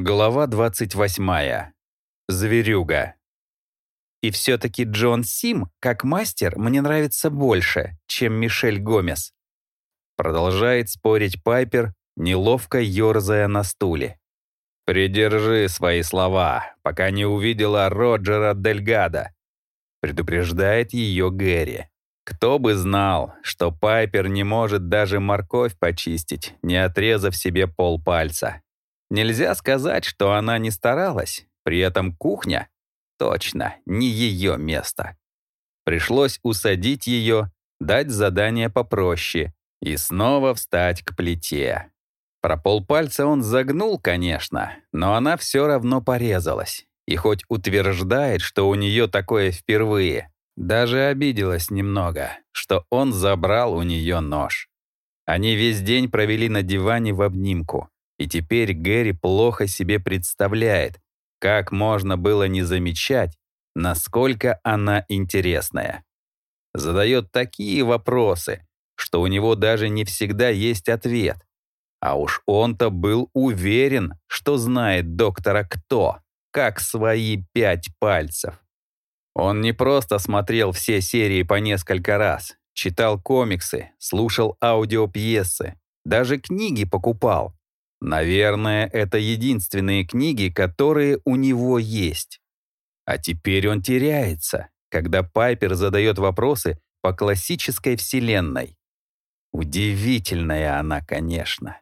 Глава 28. Зверюга. И все-таки Джон Сим, как мастер, мне нравится больше, чем Мишель Гомес. Продолжает спорить Пайпер, неловко ерзая на стуле. «Придержи свои слова, пока не увидела Роджера Дельгада», предупреждает ее Гэри. Кто бы знал, что Пайпер не может даже морковь почистить, не отрезав себе полпальца. Нельзя сказать, что она не старалась, при этом кухня точно не ее место. Пришлось усадить ее, дать задание попроще и снова встать к плите. Про полпальца он загнул, конечно, но она все равно порезалась. И хоть утверждает, что у нее такое впервые, даже обиделась немного, что он забрал у нее нож. Они весь день провели на диване в обнимку. И теперь Гэри плохо себе представляет, как можно было не замечать, насколько она интересная. Задает такие вопросы, что у него даже не всегда есть ответ. А уж он-то был уверен, что знает доктора кто, как свои пять пальцев. Он не просто смотрел все серии по несколько раз, читал комиксы, слушал аудиопьесы, даже книги покупал. Наверное, это единственные книги, которые у него есть. А теперь он теряется, когда Пайпер задает вопросы по классической вселенной. Удивительная она, конечно.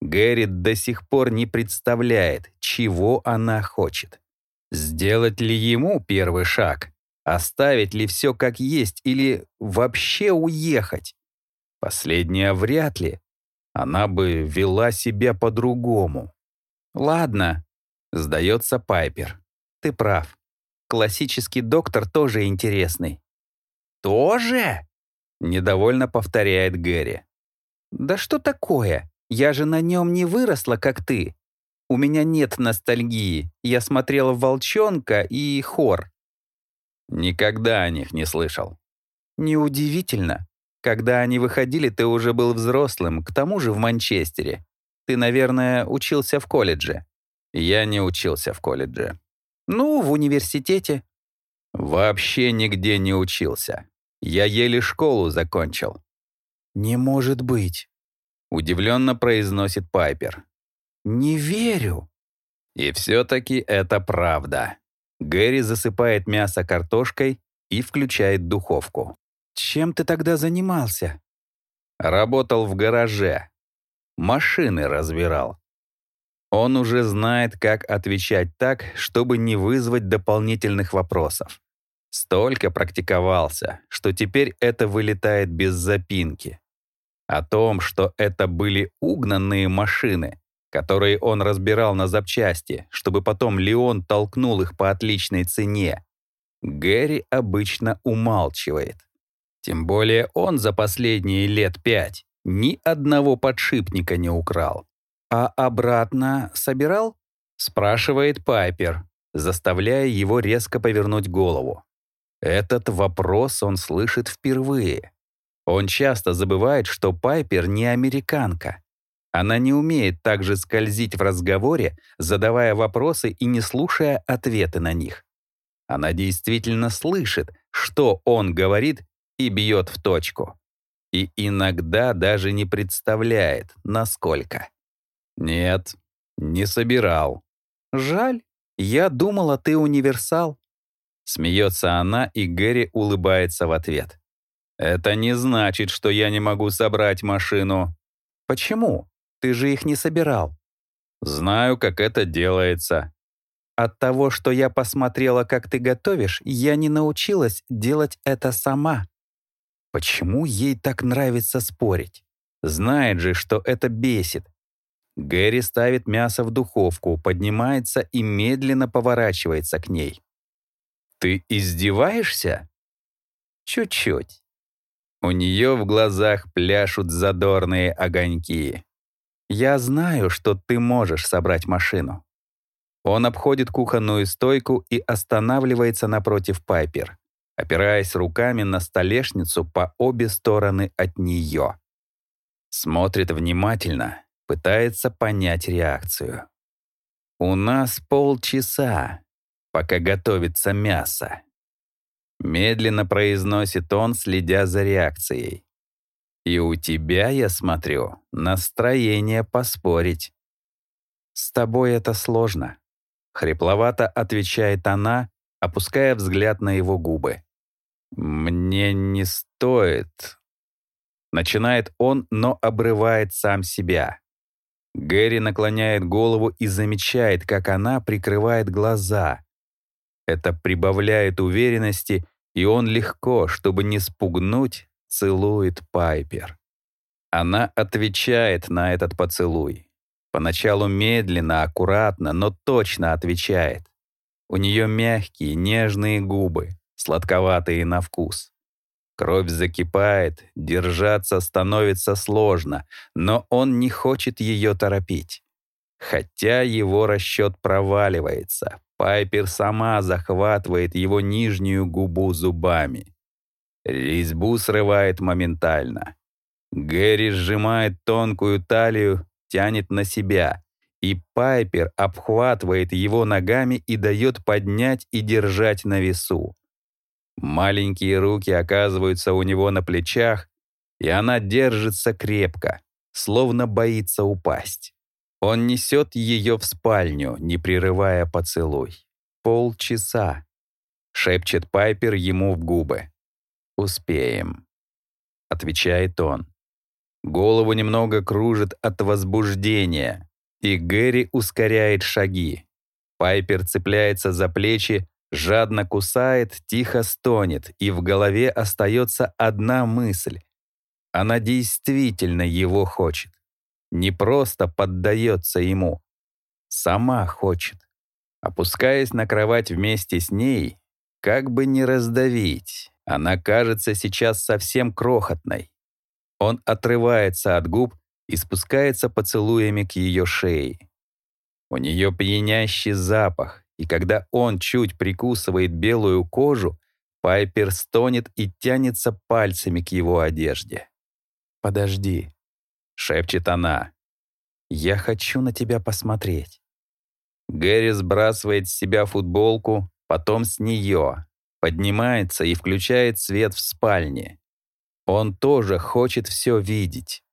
Гэри до сих пор не представляет, чего она хочет. Сделать ли ему первый шаг? Оставить ли все как есть или вообще уехать? Последнее вряд ли она бы вела себя по-другому. «Ладно», — сдается Пайпер. «Ты прав. Классический доктор тоже интересный». «Тоже?» — недовольно повторяет Гэри. «Да что такое? Я же на нем не выросла, как ты. У меня нет ностальгии. Я смотрела «Волчонка» и «Хор». Никогда о них не слышал. Неудивительно. Когда они выходили, ты уже был взрослым, к тому же в Манчестере. Ты, наверное, учился в колледже. Я не учился в колледже. Ну, в университете. Вообще нигде не учился. Я еле школу закончил. Не может быть. Удивленно произносит Пайпер. Не верю. И все-таки это правда. Гэри засыпает мясо картошкой и включает духовку. Чем ты тогда занимался? Работал в гараже. Машины разбирал. Он уже знает, как отвечать так, чтобы не вызвать дополнительных вопросов. Столько практиковался, что теперь это вылетает без запинки. О том, что это были угнанные машины, которые он разбирал на запчасти, чтобы потом Леон толкнул их по отличной цене, Гэри обычно умалчивает. Тем более он за последние лет пять ни одного подшипника не украл. «А обратно собирал?» — спрашивает Пайпер, заставляя его резко повернуть голову. Этот вопрос он слышит впервые. Он часто забывает, что Пайпер не американка. Она не умеет так же скользить в разговоре, задавая вопросы и не слушая ответы на них. Она действительно слышит, что он говорит и бьет в точку. И иногда даже не представляет, насколько. Нет, не собирал. Жаль, я думала, ты универсал. Смеется она, и Гэри улыбается в ответ. Это не значит, что я не могу собрать машину. Почему? Ты же их не собирал. Знаю, как это делается. От того, что я посмотрела, как ты готовишь, я не научилась делать это сама. Почему ей так нравится спорить? Знает же, что это бесит. Гэри ставит мясо в духовку, поднимается и медленно поворачивается к ней. «Ты издеваешься?» «Чуть-чуть». У нее в глазах пляшут задорные огоньки. «Я знаю, что ты можешь собрать машину». Он обходит кухонную стойку и останавливается напротив Пайпер опираясь руками на столешницу по обе стороны от нее. Смотрит внимательно, пытается понять реакцию. У нас полчаса, пока готовится мясо. Медленно произносит он, следя за реакцией. И у тебя, я смотрю, настроение поспорить. С тобой это сложно. Хрипловато отвечает она, опуская взгляд на его губы. «Мне не стоит...» Начинает он, но обрывает сам себя. Гэри наклоняет голову и замечает, как она прикрывает глаза. Это прибавляет уверенности, и он легко, чтобы не спугнуть, целует Пайпер. Она отвечает на этот поцелуй. Поначалу медленно, аккуратно, но точно отвечает. У нее мягкие, нежные губы, сладковатые на вкус. Кровь закипает, держаться становится сложно, но он не хочет ее торопить. Хотя его расчет проваливается, Пайпер сама захватывает его нижнюю губу зубами. Резьбу срывает моментально. Гэри сжимает тонкую талию, тянет на себя, и Пайпер обхватывает его ногами и дает поднять и держать на весу. Маленькие руки оказываются у него на плечах, и она держится крепко, словно боится упасть. Он несет ее в спальню, не прерывая поцелуй. «Полчаса», — шепчет Пайпер ему в губы. «Успеем», — отвечает он. Голову немного кружит от возбуждения, и Гэри ускоряет шаги. Пайпер цепляется за плечи, жадно кусает, тихо стонет, и в голове остается одна мысль. Она действительно его хочет. Не просто поддается ему. Сама хочет. Опускаясь на кровать вместе с ней, как бы не раздавить, она кажется сейчас совсем крохотной. Он отрывается от губ и спускается поцелуями к ее шее. У нее пьянящий запах, и когда он чуть прикусывает белую кожу, Пайпер стонет и тянется пальцами к его одежде. «Подожди», — шепчет она. «Я хочу на тебя посмотреть». Гэри сбрасывает с себя футболку, потом с нее, поднимается и включает свет в спальне. Он тоже хочет все видеть.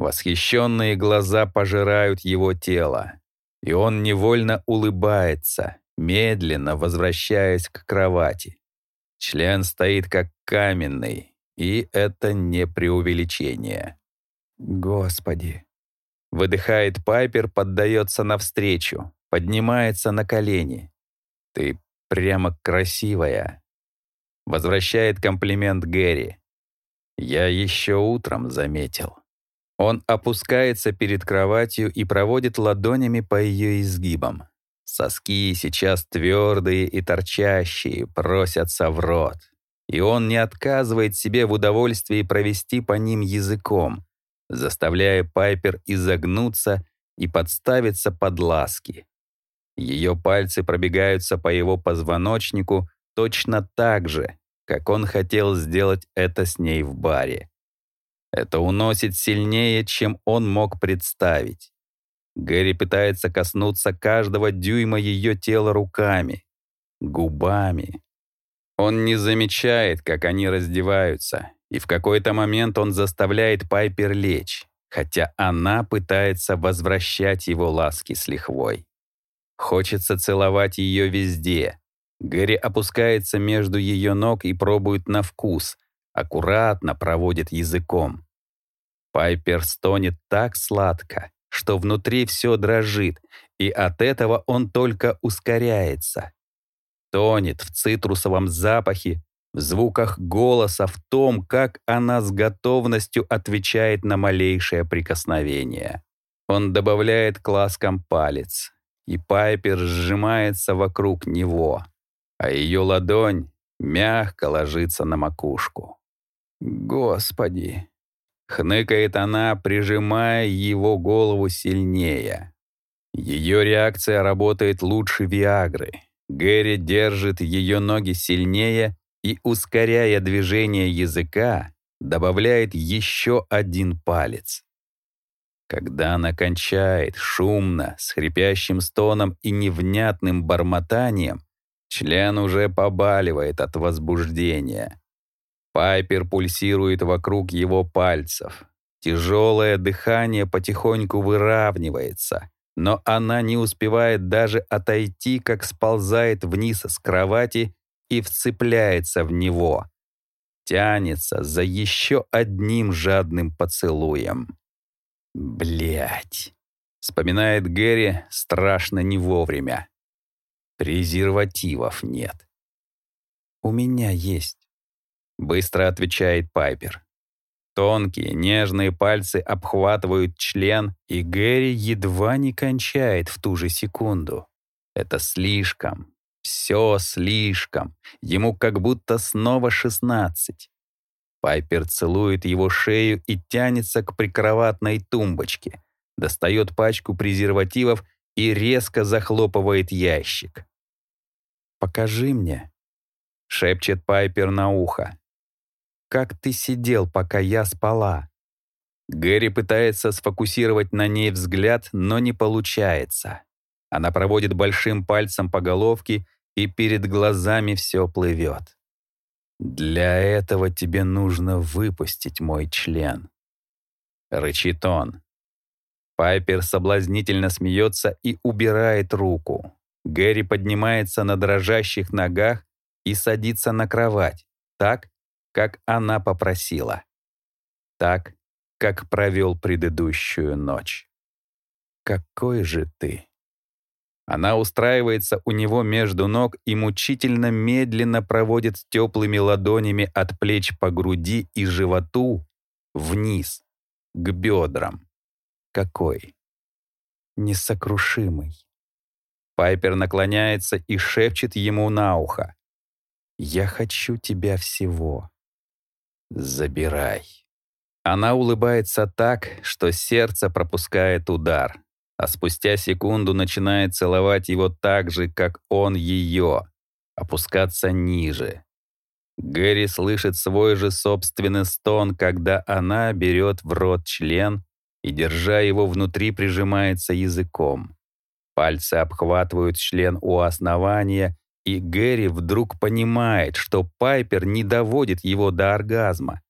Восхищенные глаза пожирают его тело, и он невольно улыбается, медленно возвращаясь к кровати. Член стоит как каменный, и это не преувеличение. «Господи!» Выдыхает Пайпер, поддается навстречу, поднимается на колени. «Ты прямо красивая!» Возвращает комплимент Гэри. «Я еще утром заметил». Он опускается перед кроватью и проводит ладонями по ее изгибам. Соски сейчас твердые и торчащие, просятся в рот. И он не отказывает себе в удовольствии провести по ним языком, заставляя Пайпер изогнуться и подставиться под ласки. Ее пальцы пробегаются по его позвоночнику точно так же, как он хотел сделать это с ней в баре. Это уносит сильнее, чем он мог представить. Гэри пытается коснуться каждого дюйма ее тела руками, губами. Он не замечает, как они раздеваются, и в какой-то момент он заставляет Пайпер лечь, хотя она пытается возвращать его ласки с лихвой. Хочется целовать ее везде. Гэри опускается между ее ног и пробует на вкус — аккуратно проводит языком. Пайпер стонет так сладко, что внутри все дрожит, и от этого он только ускоряется. Тонет в цитрусовом запахе, в звуках голоса, в том, как она с готовностью отвечает на малейшее прикосновение. Он добавляет к ласкам палец, и Пайпер сжимается вокруг него, а ее ладонь мягко ложится на макушку. «Господи!» — хныкает она, прижимая его голову сильнее. Ее реакция работает лучше Виагры. Гэри держит ее ноги сильнее и, ускоряя движение языка, добавляет еще один палец. Когда она кончает шумно, с хрипящим стоном и невнятным бормотанием, член уже побаливает от возбуждения. Пайпер пульсирует вокруг его пальцев. Тяжелое дыхание потихоньку выравнивается, но она не успевает даже отойти, как сползает вниз с кровати и вцепляется в него. Тянется за еще одним жадным поцелуем. Блять, вспоминает Гэри страшно не вовремя. Презервативов нет. «У меня есть», — быстро отвечает Пайпер. Тонкие, нежные пальцы обхватывают член, и Гэри едва не кончает в ту же секунду. Это слишком. Все слишком. Ему как будто снова шестнадцать. Пайпер целует его шею и тянется к прикроватной тумбочке, достает пачку презервативов и резко захлопывает ящик. «Покажи мне», — шепчет Пайпер на ухо. «Как ты сидел, пока я спала?» Гэри пытается сфокусировать на ней взгляд, но не получается. Она проводит большим пальцем по головке, и перед глазами все плывет. «Для этого тебе нужно выпустить мой член», — рычит он. Пайпер соблазнительно смеется и убирает руку. Гэри поднимается на дрожащих ногах и садится на кровать, так, как она попросила. Так, как провел предыдущую ночь. «Какой же ты!» Она устраивается у него между ног и мучительно медленно проводит теплыми ладонями от плеч по груди и животу вниз, к бедрам. Какой? Несокрушимый. Пайпер наклоняется и шепчет ему на ухо. «Я хочу тебя всего. Забирай». Она улыбается так, что сердце пропускает удар а спустя секунду начинает целовать его так же, как он ее, опускаться ниже. Гэри слышит свой же собственный стон, когда она берет в рот член и, держа его внутри, прижимается языком. Пальцы обхватывают член у основания, и Гэри вдруг понимает, что Пайпер не доводит его до оргазма.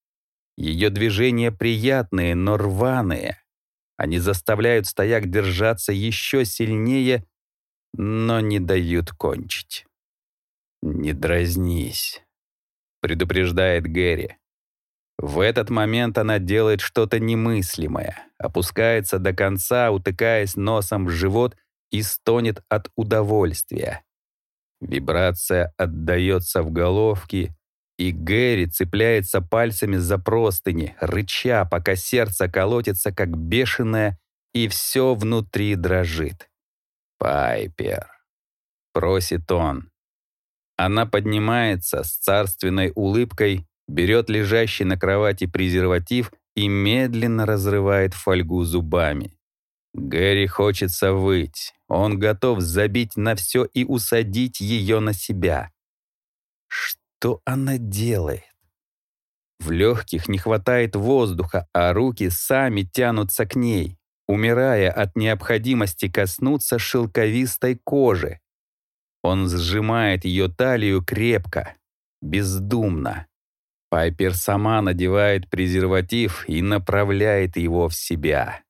Ее движения приятные, но рваные. Они заставляют стояк держаться еще сильнее, но не дают кончить. «Не дразнись», — предупреждает Гэри. В этот момент она делает что-то немыслимое, опускается до конца, утыкаясь носом в живот и стонет от удовольствия. Вибрация отдается в головке, и Гэри цепляется пальцами за простыни, рыча, пока сердце колотится, как бешеное, и все внутри дрожит. «Пайпер», — просит он. Она поднимается с царственной улыбкой, берет лежащий на кровати презерватив и медленно разрывает фольгу зубами. Гэри хочется выть. Он готов забить на все и усадить ее на себя. Что? Она делает? В легких не хватает воздуха, а руки сами тянутся к ней, умирая от необходимости коснуться шелковистой кожи. Он сжимает ее талию крепко, бездумно. Пайпер сама надевает презерватив и направляет его в себя.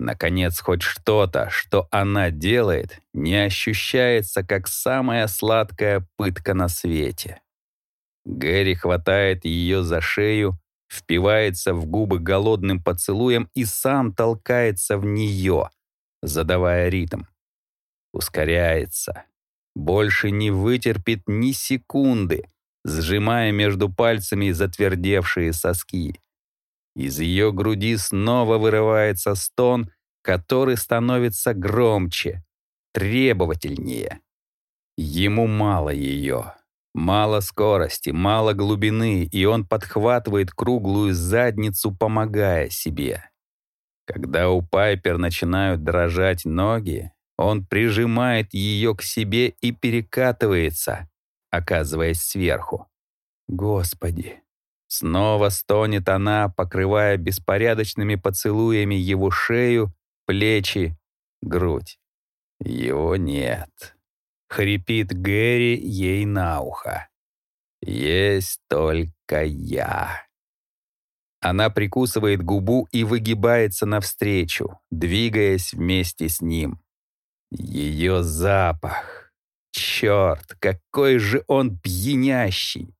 Наконец, хоть что-то, что она делает, не ощущается как самая сладкая пытка на свете. Гэри хватает ее за шею, впивается в губы голодным поцелуем и сам толкается в нее, задавая ритм. Ускоряется. Больше не вытерпит ни секунды, сжимая между пальцами затвердевшие соски. Из ее груди снова вырывается стон, который становится громче, требовательнее. Ему мало ее. Мало скорости, мало глубины, и он подхватывает круглую задницу, помогая себе. Когда у Пайпер начинают дрожать ноги, он прижимает ее к себе и перекатывается, оказываясь сверху. Господи, Снова стонет она, покрывая беспорядочными поцелуями его шею, плечи, грудь. Его нет. Хрипит Гэри ей на ухо. Есть только я. Она прикусывает губу и выгибается навстречу, двигаясь вместе с ним. Ее запах. Черт, какой же он пьянящий.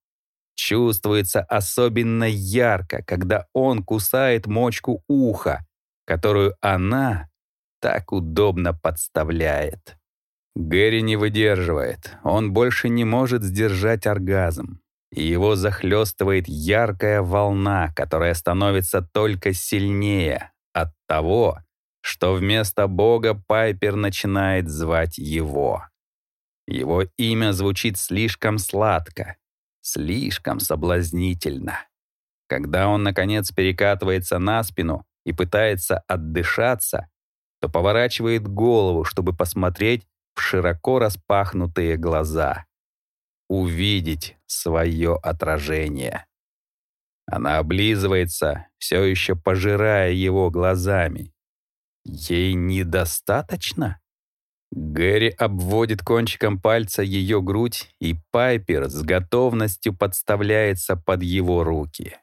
Чувствуется особенно ярко, когда он кусает мочку уха, которую она так удобно подставляет. Гэри не выдерживает, он больше не может сдержать оргазм и его захлестывает яркая волна, которая становится только сильнее от того, что вместо Бога Пайпер начинает звать его. Его имя звучит слишком сладко, слишком соблазнительно. Когда он, наконец, перекатывается на спину и пытается отдышаться, то поворачивает голову, чтобы посмотреть в широко распахнутые глаза увидеть свое отражение. Она облизывается, все еще пожирая его глазами. Ей недостаточно? Гэри обводит кончиком пальца ее грудь, и Пайпер с готовностью подставляется под его руки.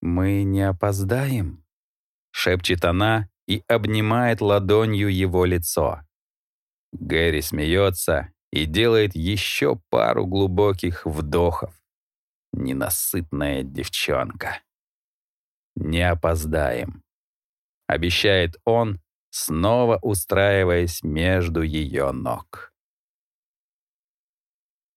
«Мы не опоздаем?» — шепчет она и обнимает ладонью его лицо. Гэри смеется и делает еще пару глубоких вдохов. Ненасытная девчонка. «Не опоздаем», — обещает он, снова устраиваясь между ее ног.